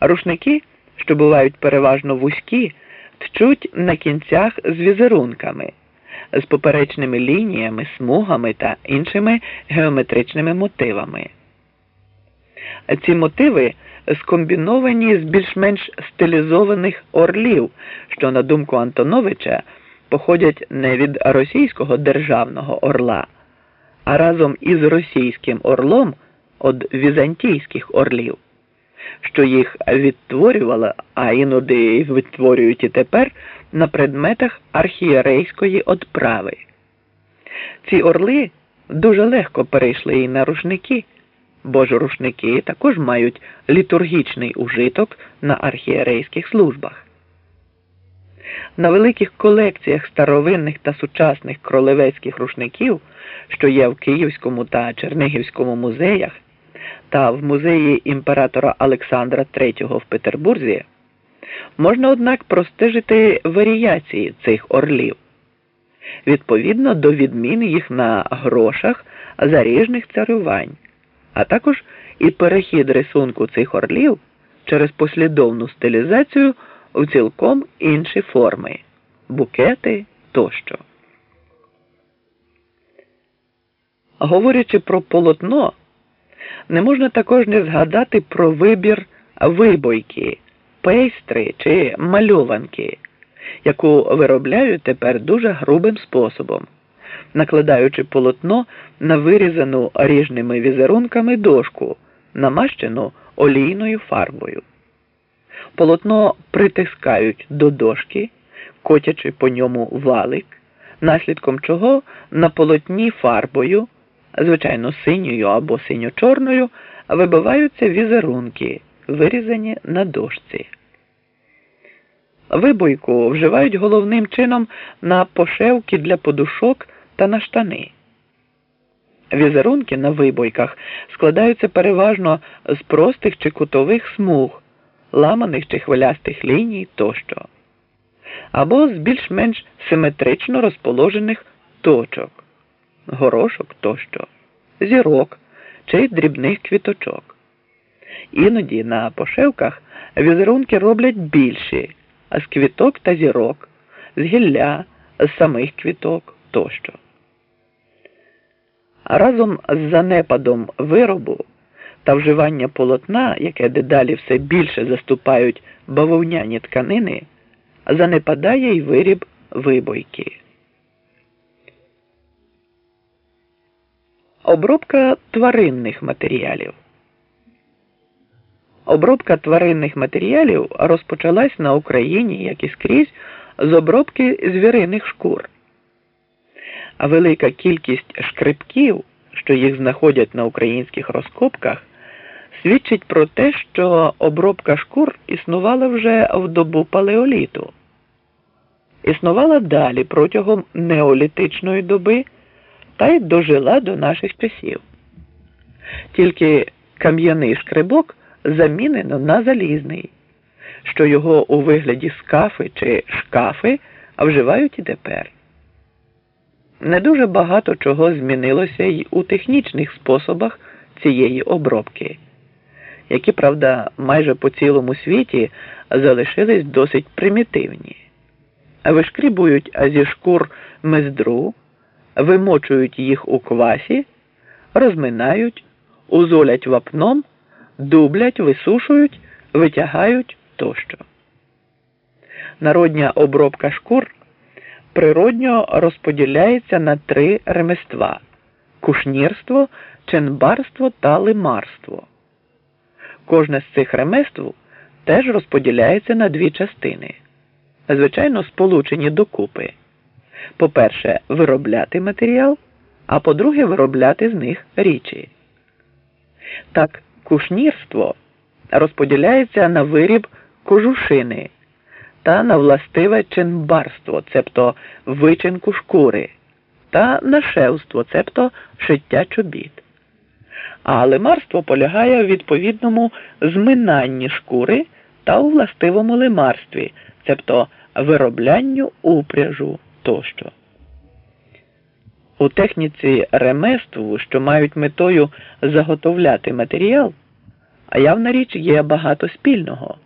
Рушники, що бувають переважно вузькі, тчуть на кінцях з візерунками, з поперечними лініями, смугами та іншими геометричними мотивами. Ці мотиви скомбіновані з більш-менш стилізованих орлів, що, на думку Антоновича, походять не від російського державного орла, а разом із російським орлом від візантійських орлів, що їх відтворювала, а іноді відтворюють і тепер на предметах архієрейської отправи. Ці орли дуже легко перейшли і на рушники бо ж рушники також мають літургічний ужиток на архієрейських службах. На великих колекціях старовинних та сучасних кролевецьких рушників, що є в Київському та Чернигівському музеях, та в музеї імператора Олександра III в Петербурзі, можна, однак, простежити варіації цих орлів відповідно до відмін їх на грошах заріжних царювань а також і перехід рисунку цих орлів через послідовну стилізацію в цілком інші форми букети тощо. Говорячи про полотно, не можна також не згадати про вибір вибойки, пейстри чи мальованки, яку виробляють тепер дуже грубим способом накладаючи полотно на вирізану ріжними візерунками дошку, намащену олійною фарбою. Полотно притискають до дошки, котячи по ньому валик, наслідком чого на полотні фарбою, звичайно синьою або синьо-чорною, вибиваються візерунки, вирізані на дошці. Вибойку вживають головним чином на пошевки для подушок та на штани. Візерунки на вибойках складаються переважно з простих чи кутових смуг, ламаних чи хвилястих ліній тощо, або з більш-менш симетрично розположених точок, горошок тощо, зірок чи дрібних квіточок. Іноді на пошивках візерунки роблять більші, а з квіток та зірок, з гілля, з самих квіток тощо разом з занепадом виробу та вживання полотна, яке дедалі все більше заступають бавовняні тканини, занепадає й виріб вибойки. Обробка тваринних матеріалів. Обробка тваринних матеріалів розпочалась на Україні, як і скрізь, з обробки звіриних шкур а велика кількість шкрипків, що їх знаходять на українських розкопках, свідчить про те, що обробка шкур існувала вже в добу палеоліту. Існувала далі протягом неолітичної доби та й дожила до наших часів. Тільки кам'яний шкрибок замінено на залізний, що його у вигляді скафи чи шкафи вживають і тепер. Не дуже багато чого змінилося й у технічних способах цієї обробки, які, правда, майже по цілому світі залишились досить примітивні. Вишкрібують зі шкур мездру, вимочують їх у квасі, розминають, узолять вапном, дублять, висушують, витягають тощо. Народня обробка шкур природньо розподіляється на три ремества кушнірство, ченбарство та лимарство. Кожне з цих реместв теж розподіляється на дві частини, звичайно, сполучені докупи. По-перше, виробляти матеріал, а по-друге, виробляти з них річі. Так, кушнірство розподіляється на виріб кожушини та на властиве чинбарство, цебто вичинку шкури, та на шевство, цебто шиття чобіт. А лимарство полягає в відповідному зминанні шкури та у властивому лимарстві, цебто вироблянню упряжу тощо. У техніці реместву, що мають метою заготовляти матеріал, А явна річ є багато спільного.